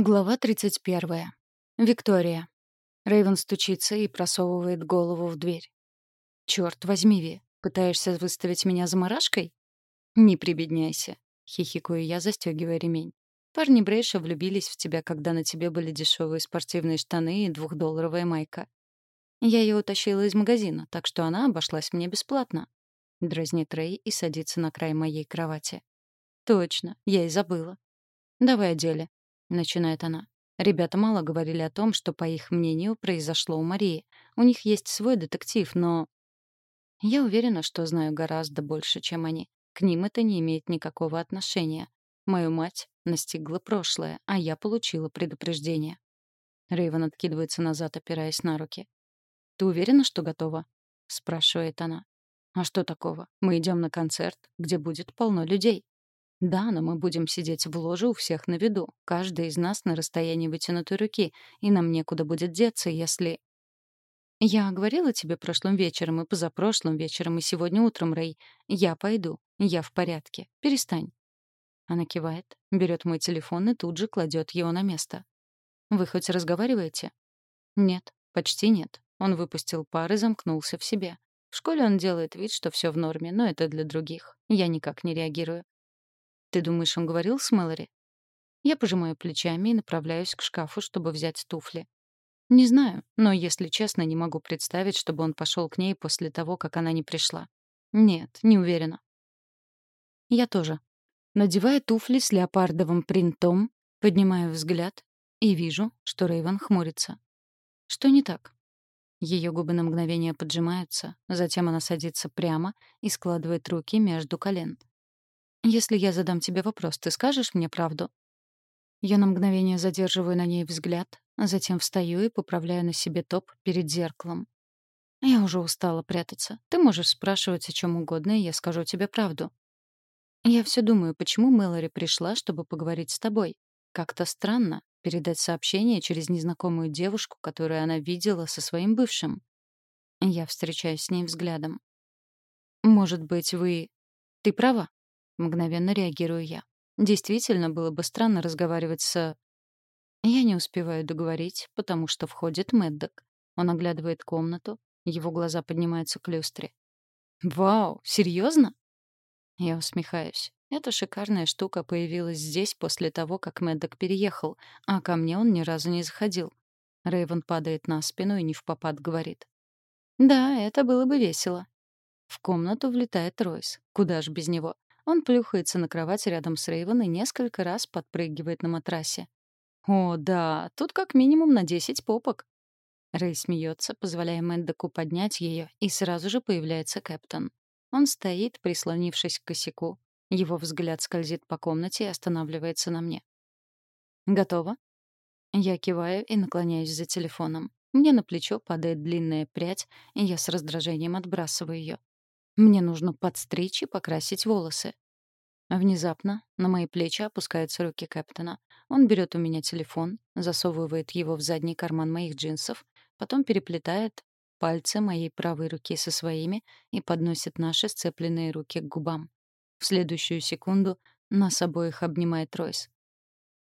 Глава 31. Виктория. Рейвен стучится и просовывает голову в дверь. «Чёрт возьми, Ви, пытаешься выставить меня заморашкой?» «Не прибедняйся», — хихикаю я, застегивая ремень. «Парни Брейша влюбились в тебя, когда на тебе были дешевые спортивные штаны и двухдолларовая майка. Я ее утащила из магазина, так что она обошлась мне бесплатно». Дразнит Рей и садится на край моей кровати. «Точно, я и забыла. Давай о деле. — начинает она. Ребята мало говорили о том, что, по их мнению, произошло у Марии. У них есть свой детектив, но... Я уверена, что знаю гораздо больше, чем они. К ним это не имеет никакого отношения. Мою мать настигла прошлое, а я получила предупреждение. Рейвен откидывается назад, опираясь на руки. «Ты уверена, что готова?» — спрашивает она. «А что такого? Мы идем на концерт, где будет полно людей. Да, но мы будем сидеть в ложе у всех на виду, каждый из нас на расстоянии вытянутой руки, и нам некуда будет деться, если... Я говорила тебе прошлым вечером и позапрошлым вечером и сегодня утром, Рэй. Я пойду. Я в порядке. Перестань. Она кивает, берет мой телефон и тут же кладет его на место. Вы хоть разговариваете? Нет, почти нет. Он выпустил пар и замкнулся в себе. В школе он делает вид, что все в норме, но это для других. Я никак не реагирую. Ты думаешь, он говорил с Мэлори? Я пожимаю плечами и направляюсь к шкафу, чтобы взять туфли. Не знаю, но, если честно, не могу представить, чтобы он пошел к ней после того, как она не пришла. Нет, не уверена. Я тоже. Надеваю туфли с леопардовым принтом, поднимаю взгляд и вижу, что Рейвен хмурится. Что не так? Ее губы на мгновение поджимаются, затем она садится прямо и складывает руки между колен. Если я задам тебе вопрос, ты скажешь мне правду? Я на мгновение задерживаю на ней взгляд, а затем встаю и поправляю на себе топ перед зеркалом. Я уже устала прятаться. Ты можешь спрашивать о чем угодно, и я скажу тебе правду. Я все думаю, почему Мэлори пришла, чтобы поговорить с тобой. Как-то странно передать сообщение через незнакомую девушку, которую она видела со своим бывшим. Я встречаюсь с ней взглядом. Может быть, вы... Ты права. Мгновенно реагирую я. Действительно, было бы странно разговаривать с... Я не успеваю договорить, потому что входит Мэддок. Он оглядывает комнату, его глаза поднимаются к люстре. «Вау, серьезно?» Я усмехаюсь. Эта шикарная штука появилась здесь после того, как Мэддок переехал, а ко мне он ни разу не заходил. Рэйвен падает на спину и не в попад говорит. «Да, это было бы весело». В комнату влетает Ройс. Куда ж без него? Он плюхается на кровать рядом с Рейвен и несколько раз подпрыгивает на матрасе. «О, да, тут как минимум на десять попок». Рэй смеется, позволяя Мэддоку поднять ее, и сразу же появляется Кэптон. Он стоит, прислонившись к косяку. Его взгляд скользит по комнате и останавливается на мне. «Готово?» Я киваю и наклоняюсь за телефоном. Мне на плечо падает длинная прядь, и я с раздражением отбрасываю ее. Мне нужно подстричь и покрасить волосы. Внезапно на мои плечи опускаются руки Кэптона. Он берет у меня телефон, засовывает его в задний карман моих джинсов, потом переплетает пальцы моей правой руки со своими и подносит наши сцепленные руки к губам. В следующую секунду нас обоих обнимает Ройс.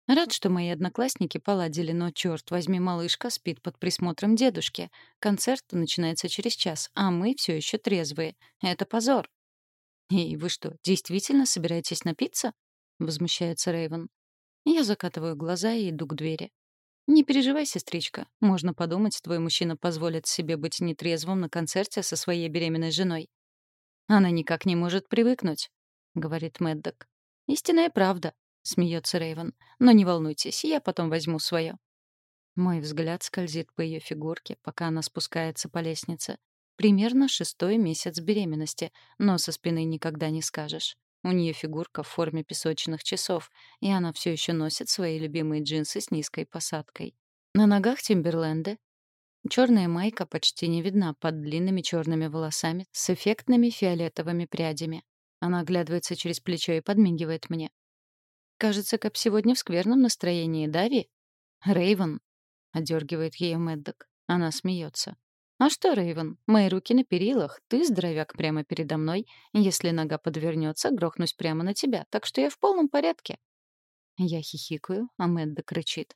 Рад, что мои одноклассники поладили, но, черт возьми, малышка спит под присмотром дедушки. Концерт начинается через час, а мы все еще трезвые. Это позор. «Эй, вы что, действительно собираетесь напиться?» — возмущается Рейвен. Я закатываю глаза и иду к двери. «Не переживай, сестричка. Можно подумать, твой мужчина позволит себе быть нетрезвым на концерте со своей беременной женой». «Она никак не может привыкнуть», — говорит Мэддок. «Истинная правда. — смеется Рейвен. «Но не волнуйтесь, я потом возьму свое». Мой взгляд скользит по ее фигурке, пока она спускается по лестнице. Примерно шестой месяц беременности, но со спины никогда не скажешь. У нее фигурка в форме песочных часов, и она все еще носит свои любимые джинсы с низкой посадкой. На ногах Тимберленды. Черная майка почти не видна под длинными черными волосами с эффектными фиолетовыми прядями. Она оглядывается через плечо и подмигивает мне. Кажется, Кэп сегодня в скверном настроении, да, Ви? Рейвен, одергивает ее Мэддок. Она смеется. А что, Рейвен, мои руки на перилах, ты здоровяк прямо передо мной. Если нога подвернется, грохнусь прямо на тебя, так что я в полном порядке. Я хихикаю, а Мэддок кричит.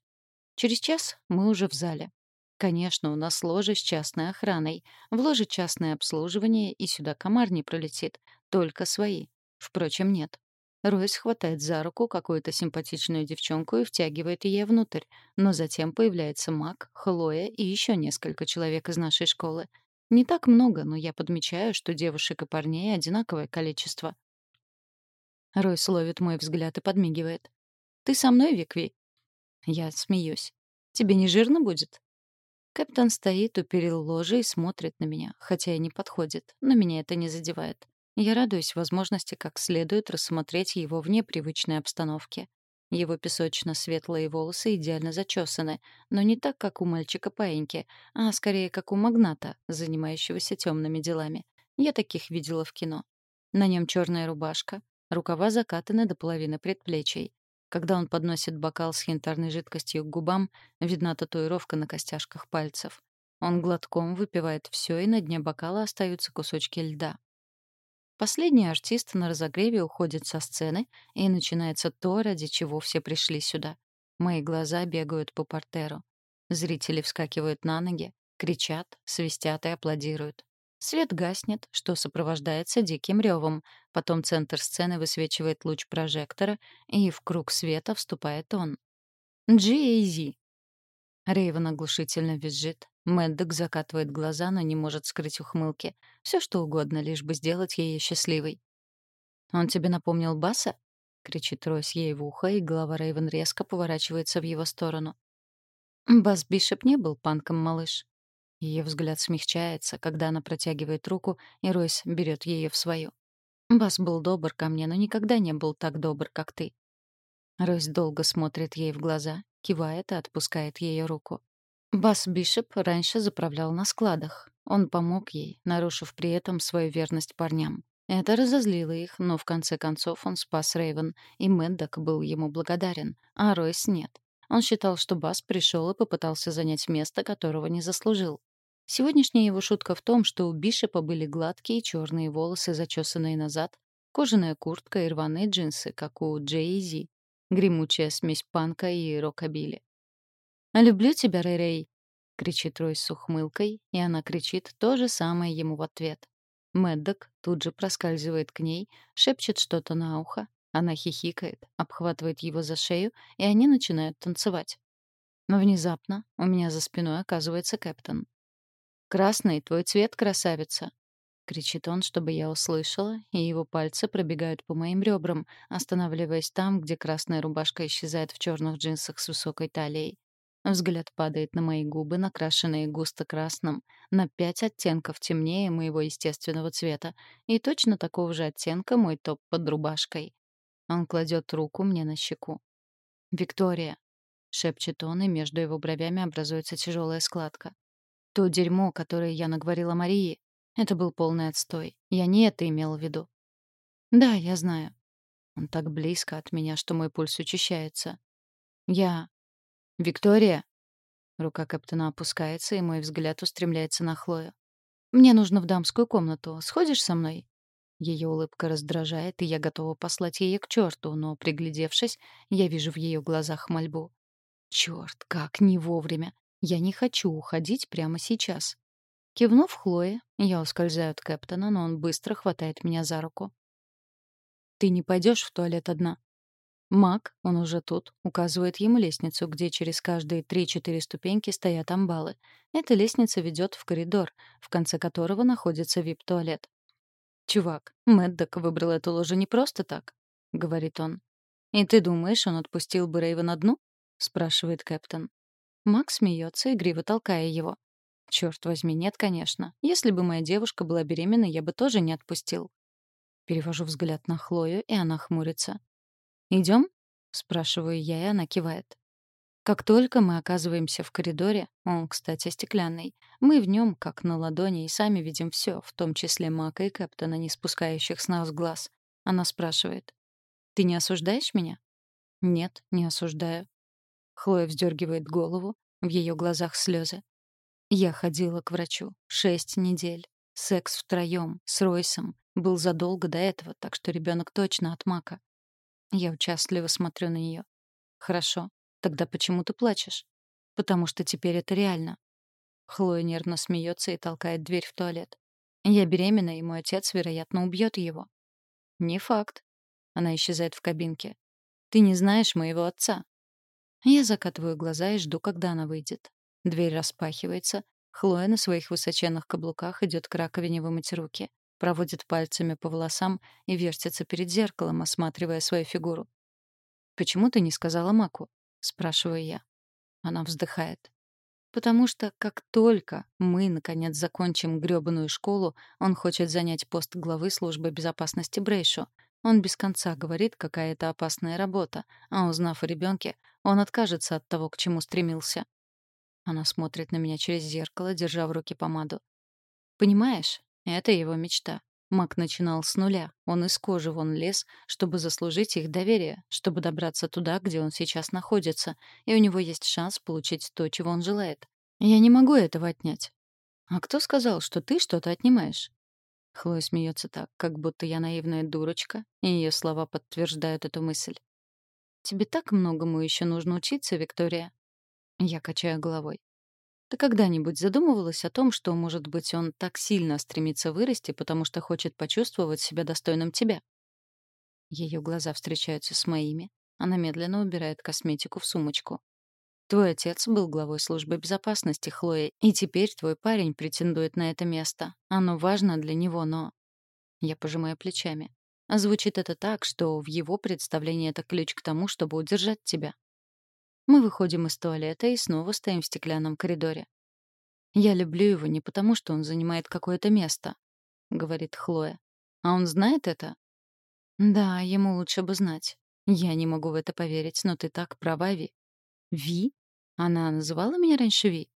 Через час мы уже в зале. Конечно, у нас ложе с частной охраной. В ложе частное обслуживание, и сюда комар не пролетит. Только свои. Впрочем, нет. Ройс хватает за руку какую-то симпатичную девчонку и втягивает ее внутрь, но затем появляется Мак, Хлоя и еще несколько человек из нашей школы. Не так много, но я подмечаю, что девушек и парней одинаковое количество. Ройс ловит мой взгляд и подмигивает. «Ты со мной, Викви?» Я смеюсь. «Тебе не жирно будет?» Капитан стоит у перил ложи и смотрит на меня, хотя и не подходит, но меня это не задевает. Я радуюсь возможности как следует рассмотреть его вне привычной обстановки. Его песочно-светлые волосы идеально зачесаны, но не так, как у мальчика паиньки, а скорее как у магната, занимающегося темными делами. Я таких видела в кино. На нем черная рубашка, рукава закатаны до половины предплечий. Когда он подносит бокал с янтарной жидкостью к губам, видна татуировка на костяшках пальцев. Он глотком выпивает все, и на дне бокала остаются кусочки льда. Последний артист на разогреве уходит со сцены, и начинается то, ради чего все пришли сюда. Мои глаза бегают по портеру. Зрители вскакивают на ноги, кричат, свистят и аплодируют. Свет гаснет, что сопровождается диким ревом. Потом центр сцены высвечивает луч прожектора, и в круг света вступает он. G.A.Z. Рейвен оглушительно визжит. Мэддок закатывает глаза, но не может скрыть ухмылки. Все что угодно, лишь бы сделать ее счастливой. «Он тебе напомнил Баса?» — кричит Ройс ей в ухо, и голова Рейвен резко поворачивается в его сторону. «Бас Бишоп не был панком, малыш». Ее взгляд смягчается, когда она протягивает руку, и Ройс берет ее в свою. «Бас был добр ко мне, но никогда не был так добр, как ты». Ройс долго смотрит ей в глаза, кивает и отпускает ее руку. Бас Бишоп раньше заправлял на складах. Он помог ей, нарушив при этом свою верность парням. Это разозлило их, но в конце концов он спас Рейвен, и Мэддок был ему благодарен, а Ройс нет. Он считал, что Бас пришел и попытался занять место, которого не заслужил. Сегодняшняя его шутка в том, что у Бишопа были гладкие черные волосы, зачесанные назад, кожаная куртка и рваные джинсы, как у Джей Зи гремучая смесь панка и рокобили. «Люблю тебя, Рэй-Рэй!» — кричит Рой с ухмылкой, и она кричит то же самое ему в ответ. Мэддок тут же проскальзывает к ней, шепчет что-то на ухо, она хихикает, обхватывает его за шею, и они начинают танцевать. Но внезапно у меня за спиной оказывается Кэптон. «Красный — твой цвет, красавица!» кричит он, чтобы я услышала, и его пальцы пробегают по моим ребрам, останавливаясь там, где красная рубашка исчезает в черных джинсах с высокой талией. Взгляд падает на мои губы, накрашенные густо красным, на пять оттенков темнее моего естественного цвета, и точно такого же оттенка мой топ под рубашкой. Он кладет руку мне на щеку. «Виктория», — шепчет он, и между его бровями образуется тяжелая складка. «То дерьмо, которое я наговорила Марии, это был полный отстой. Я не это имел в виду. Да, я знаю. Он так близко от меня, что мой пульс учащается. Я... Виктория? Рука капитана опускается, и мой взгляд устремляется на Хлою. «Мне нужно в дамскую комнату. Сходишь со мной?» Ее улыбка раздражает, и я готова послать ее к черту, но, приглядевшись, я вижу в ее глазах мольбу. Черт, как не вовремя. Я не хочу уходить прямо сейчас. Кивнув Хлое, я ускользаю от Кэптона, но он быстро хватает меня за руку. «Ты не пойдешь в туалет одна?» Мак, он уже тут, указывает ему лестницу, где через каждые три-четыре ступеньки стоят амбалы. Эта лестница ведет в коридор, в конце которого находится вип-туалет. «Чувак, Мэддок выбрал эту ложу не просто так», — говорит он. «И ты думаешь, он отпустил бы Рейвен одну?» — спрашивает Кэптон. Мак смеется, игриво толкая его. Черт возьми, нет, конечно. Если бы моя девушка была беременна, я бы тоже не отпустил. Перевожу взгляд на Хлою, и она хмурится. Идем? спрашиваю я, и она кивает. Как только мы оказываемся в коридоре, он, кстати, стеклянный, мы в нем, как на ладони, и сами видим все, в том числе Мака и Кэптона, не спускающих с нас глаз. Она спрашивает. «Ты не осуждаешь меня?» «Нет, не осуждаю». Хлоя вздергивает голову, в ее глазах слезы. Я ходила к врачу. Шесть недель. Секс втроем, с Ройсом. Был задолго до этого, так что ребенок точно от мака. Я участливо смотрю на нее. Хорошо. Тогда почему ты плачешь? потому что теперь это реально. Хлоя нервно смеется и толкает дверь в туалет. Я беременна, и мой отец, вероятно, убьет его. Не факт. Она исчезает в кабинке. Ты не знаешь моего отца. Я закатываю глаза и жду, когда она выйдет. Дверь распахивается. Хлоя на своих высоченных каблуках идет к раковине вымыть руки, проводит пальцами по волосам и вертится перед зеркалом, осматривая свою фигуру. «Почему ты не сказала Маку?» — спрашиваю я. Она вздыхает. «Потому что как только мы, наконец, закончим грёбаную школу, он хочет занять пост главы службы безопасности Брейшу. Он без конца говорит, какая это опасная работа, а узнав о ребенке, он откажется от того, к чему стремился. Она смотрит на меня через зеркало, держа в руке помаду. Понимаешь, это его мечта. Мак начинал с нуля. Он из кожи вон лез, чтобы заслужить их доверие, чтобы добраться туда, где он сейчас находится, и у него есть шанс получить то, чего он желает. Я не могу этого отнять. А кто сказал, что ты что-то отнимаешь? Хлоя смеется так, как будто я наивная дурочка, и ее слова подтверждают эту мысль. Тебе так многому еще нужно учиться, Виктория. Я качаю головой. Ты когда-нибудь задумывалась о том, что, может быть, он так сильно стремится вырасти, потому что хочет почувствовать себя достойным тебя? Ее глаза встречаются с моими. Она медленно убирает косметику в сумочку. Твой отец был главой службы безопасности, Хлоя, и теперь твой парень претендует на это место. Оно важно для него, но... Я пожимаю плечами. Звучит это так, что в его представлении это ключ к тому, чтобы удержать тебя. Мы выходим из туалета и снова стоим в стеклянном коридоре. «Я люблю его не потому, что он занимает какое-то место», — говорит Хлоя. «А он знает это?» «Да, ему лучше бы знать. Я не могу в это поверить, но ты так права, Ви». «Ви? Она называла меня раньше Ви?»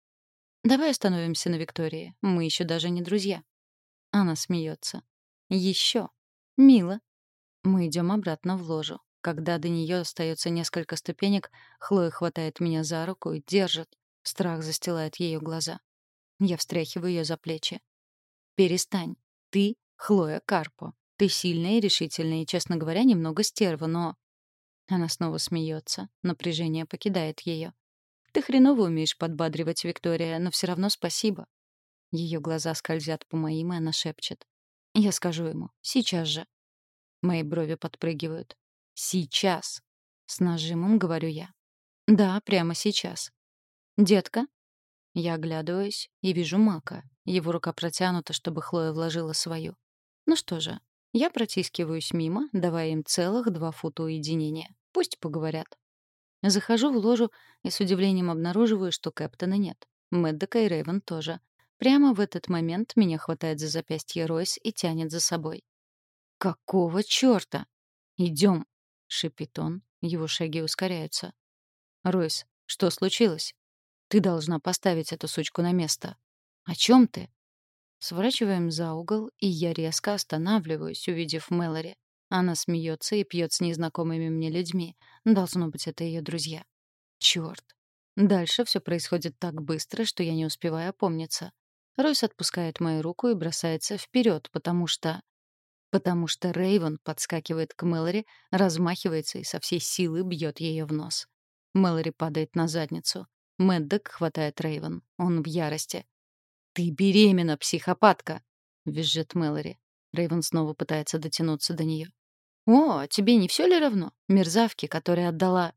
«Давай остановимся на Виктории. Мы еще даже не друзья». Она смеется. «Еще. Мило». Мы идем обратно в ложу. Когда до нее остается несколько ступенек, Хлоя хватает меня за руку и держит. Страх застилает ее глаза. Я встряхиваю ее за плечи. «Перестань. Ты — Хлоя Карпо. Ты сильная и решительная, и, честно говоря, немного стерва, но...» Она снова смеется. Напряжение покидает ее. «Ты хреново умеешь подбадривать, Виктория, но все равно спасибо». Ее глаза скользят по моим, и она шепчет. «Я скажу ему. Сейчас же». Мои брови подпрыгивают. Сейчас. С нажимом говорю я. Да, прямо сейчас. Детка. Я оглядываюсь и вижу Мака. Его рука протянута, чтобы Хлоя вложила свою. Ну что же, я протискиваюсь мимо, давая им целых два фута уединения. Пусть поговорят. Захожу в ложу и с удивлением обнаруживаю, что Кэптона нет. Мэддека и Рэйвен тоже. Прямо в этот момент меня хватает за запястье Ройс и тянет за собой. «Какого чёрта? Идём!» Шипит он, его шаги ускоряются. «Ройс, что случилось? Ты должна поставить эту сучку на место. О чем ты?» Сворачиваем за угол, и я резко останавливаюсь, увидев Мэлори. Она смеется и пьет с незнакомыми мне людьми. Должно быть, это ее друзья. Черт. Дальше все происходит так быстро, что я не успеваю опомниться. Ройс отпускает мою руку и бросается вперед, потому что потому что Рейвен подскакивает к Мэлори, размахивается и со всей силы бьет ее в нос. Мэлори падает на задницу. Мэддок хватает Рейвен. Он в ярости. «Ты беременна, психопатка!» — визжит Мэлори. Рейвен снова пытается дотянуться до нее. «О, тебе не все ли равно? Мерзавки, которая отдала...»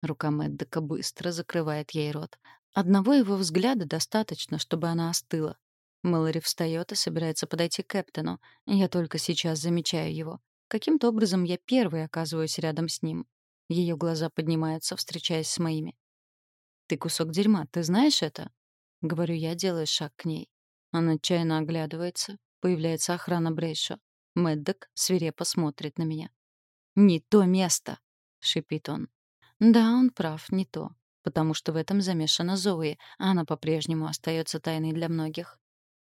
Рука Мэддока быстро закрывает ей рот. Одного его взгляда достаточно, чтобы она остыла. Мэлори встает и собирается подойти к Кэптону. Я только сейчас замечаю его. Каким-то образом я первой оказываюсь рядом с ним. Ее глаза поднимаются, встречаясь с моими. «Ты кусок дерьма, ты знаешь это?» — говорю я, делая шаг к ней. Она отчаянно оглядывается. Появляется охрана Брейша. Мэддок свирепо смотрит на меня. «Не то место!» — шипит он. Да, он прав, не то. Потому что в этом замешана Зои, а она по-прежнему остается тайной для многих.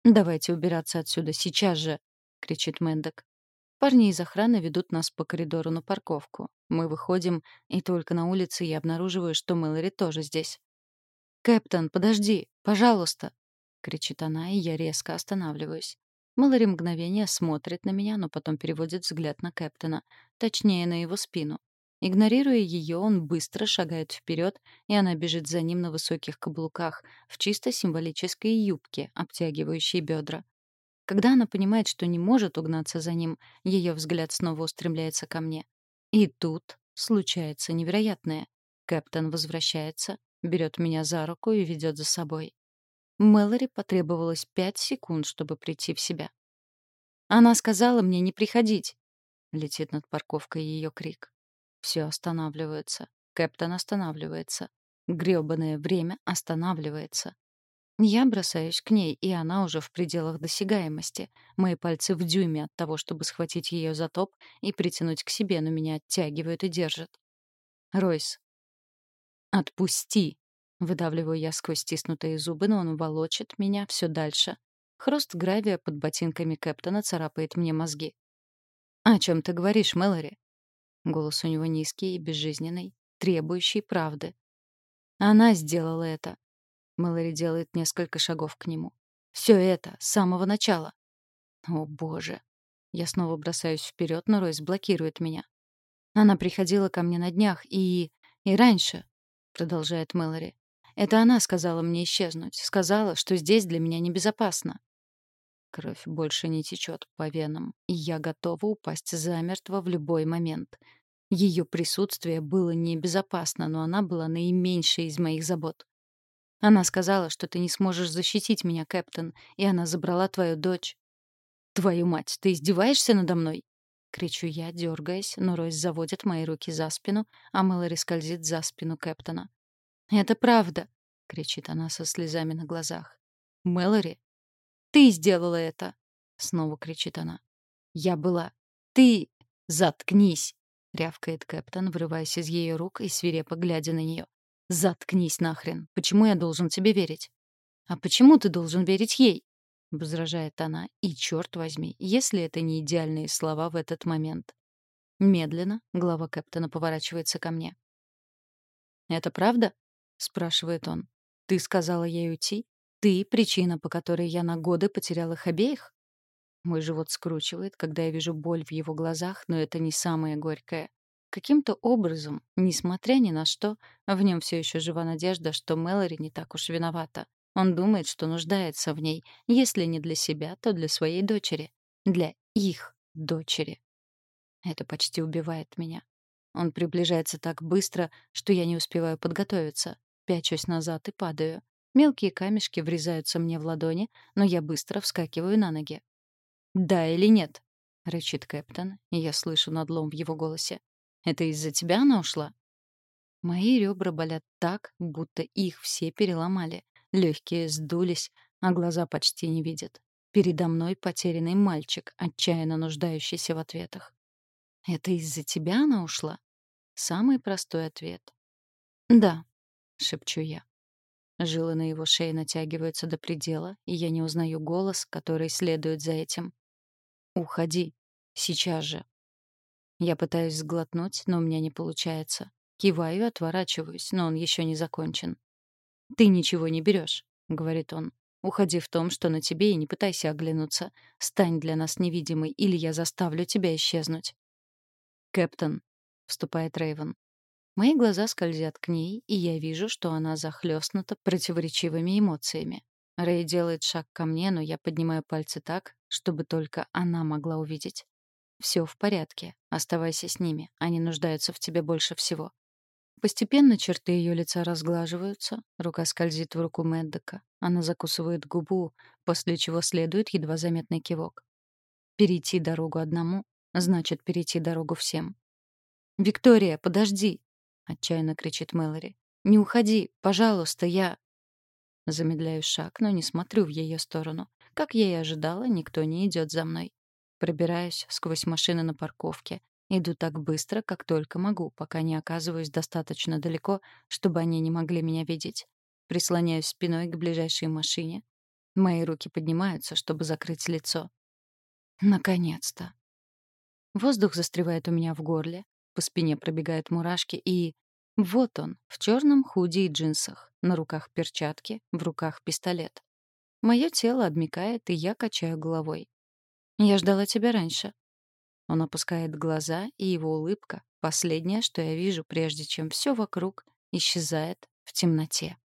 «Давайте убираться отсюда, сейчас же!» — кричит Мэндок. Парни из охраны ведут нас по коридору на парковку. Мы выходим, и только на улице я обнаруживаю, что Мэлори тоже здесь. «Кэптон, подожди! Пожалуйста!» — кричит она, и я резко останавливаюсь. Мэлори мгновение смотрит на меня, но потом переводит взгляд на Кэптона, точнее, на его спину. Игнорируя ее, он быстро шагает вперед, и она бежит за ним на высоких каблуках, в чисто символической юбке, обтягивающей бедра. Когда она понимает, что не может угнаться за ним, ее взгляд снова устремляется ко мне. И тут случается невероятное. Кэптон возвращается, берет меня за руку и ведет за собой. Мэлори потребовалось пять секунд, чтобы прийти в себя. «Она сказала мне не приходить!» Летит над парковкой ее крик. Все останавливается. Кэптон останавливается. Грёбаное время останавливается. Я бросаюсь к ней, и она уже в пределах досягаемости. Мои пальцы в дюйме от того, чтобы схватить ее за топ и притянуть к себе, но меня оттягивают и держат. Ройс. «Отпусти!» Выдавливаю я сквозь стиснутые зубы, но он волочит меня все дальше. Хруст гравия под ботинками Кэптона царапает мне мозги. «О чем ты говоришь, Мэлори?» Голос у него низкий и безжизненный, требующий правды. Она сделала это. Мэлори делает несколько шагов к нему. Все это с самого начала. О, боже. Я снова бросаюсь вперед, но Ройс блокирует меня. Она приходила ко мне на днях и... и раньше, продолжает Мэлори. Это она сказала мне исчезнуть, сказала, что здесь для меня небезопасно. Кровь больше не течет по венам, и я готова упасть замертво в любой момент. Ее присутствие было небезопасно, но она была наименьшей из моих забот. Она сказала, что ты не сможешь защитить меня, Кэптон, и она забрала твою дочь. Твою мать, ты издеваешься надо мной? кричу я, дергаясь, но Ройс заводит мои руки за спину, а Мэлори скользит за спину Кэптона. «Это правда!» — кричит она со слезами на глазах. «Мэлори, ты сделала это!» — снова кричит она. «Я была. Ты... Заткнись!» — рявкает Кэптон, вырываясь из ее рук и свирепо глядя на нее. «Заткнись нахрен! Почему я должен тебе верить?» «А почему ты должен верить ей?» — возражает она. И, черт возьми, если это не идеальные слова в этот момент. Медленно глава Кэптона поворачивается ко мне. «Это правда?» — спрашивает он. «Ты сказала ей уйти? Ты — причина, по которой я на годы потерял их обеих? Мой живот скручивает, когда я вижу боль в его глазах, но это не самое горькое. Каким-то образом, несмотря ни на что, в нем все еще жива надежда, что Мэлори не так уж виновата. Он думает, что нуждается в ней, если не для себя, то для своей дочери. Для их дочери. Это почти убивает меня. Он приближается так быстро, что я не успеваю подготовиться. Пячусь назад и падаю. Мелкие камешки врезаются мне в ладони, но я быстро вскакиваю на ноги. «Да или нет?» — рычит Кэптон, и я слышу надлом в его голосе. «Это из-за тебя она ушла?» Мои ребра болят так, будто их все переломали. Легкие сдулись, а глаза почти не видят. Передо мной потерянный мальчик, отчаянно нуждающийся в ответах. «Это из-за тебя она ушла?» Самый простой ответ. «Да», — шепчу я. Жилы на его шее натягиваются до предела, и я не узнаю голос, который следует за этим. «Уходи. Сейчас же». Я пытаюсь сглотнуть, но у меня не получается. Киваю и отворачиваюсь, но он еще не закончен. «Ты ничего не берешь», — говорит он. «Уходи в том, что на тебе, и не пытайся оглянуться. Стань для нас невидимой, или я заставлю тебя исчезнуть». «Кэптон», — вступает Рейвен. Мои глаза скользят к ней, и я вижу, что она захлестнута противоречивыми эмоциями. Рэй делает шаг ко мне, но я поднимаю пальцы так, чтобы только она могла увидеть. Все в порядке. Оставайся с ними. Они нуждаются в тебе больше всего. Постепенно черты ее лица разглаживаются, рука скользит в руку Мэддока. Она закусывает губу, после чего следует едва заметный кивок. Перейти дорогу одному значит перейти дорогу всем. «Виктория, подожди!» — отчаянно кричит Мэлори. «Не уходи, пожалуйста, я...» Замедляю шаг, но не смотрю в ее сторону. Как я и ожидала, никто не идет за мной. Пробираюсь сквозь машины на парковке. Иду так быстро, как только могу, пока не оказываюсь достаточно далеко, чтобы они не могли меня видеть. Прислоняюсь спиной к ближайшей машине. Мои руки поднимаются, чтобы закрыть лицо. Наконец-то. Воздух застревает у меня в горле, по спине пробегают мурашки, и... Вот он, в черном худи и джинсах, на руках перчатки, в руках пистолет. Мое тело обмикает, и я качаю головой. «Я ждала тебя раньше». Он опускает глаза, и его улыбка — последнее, что я вижу, прежде чем все вокруг исчезает в темноте.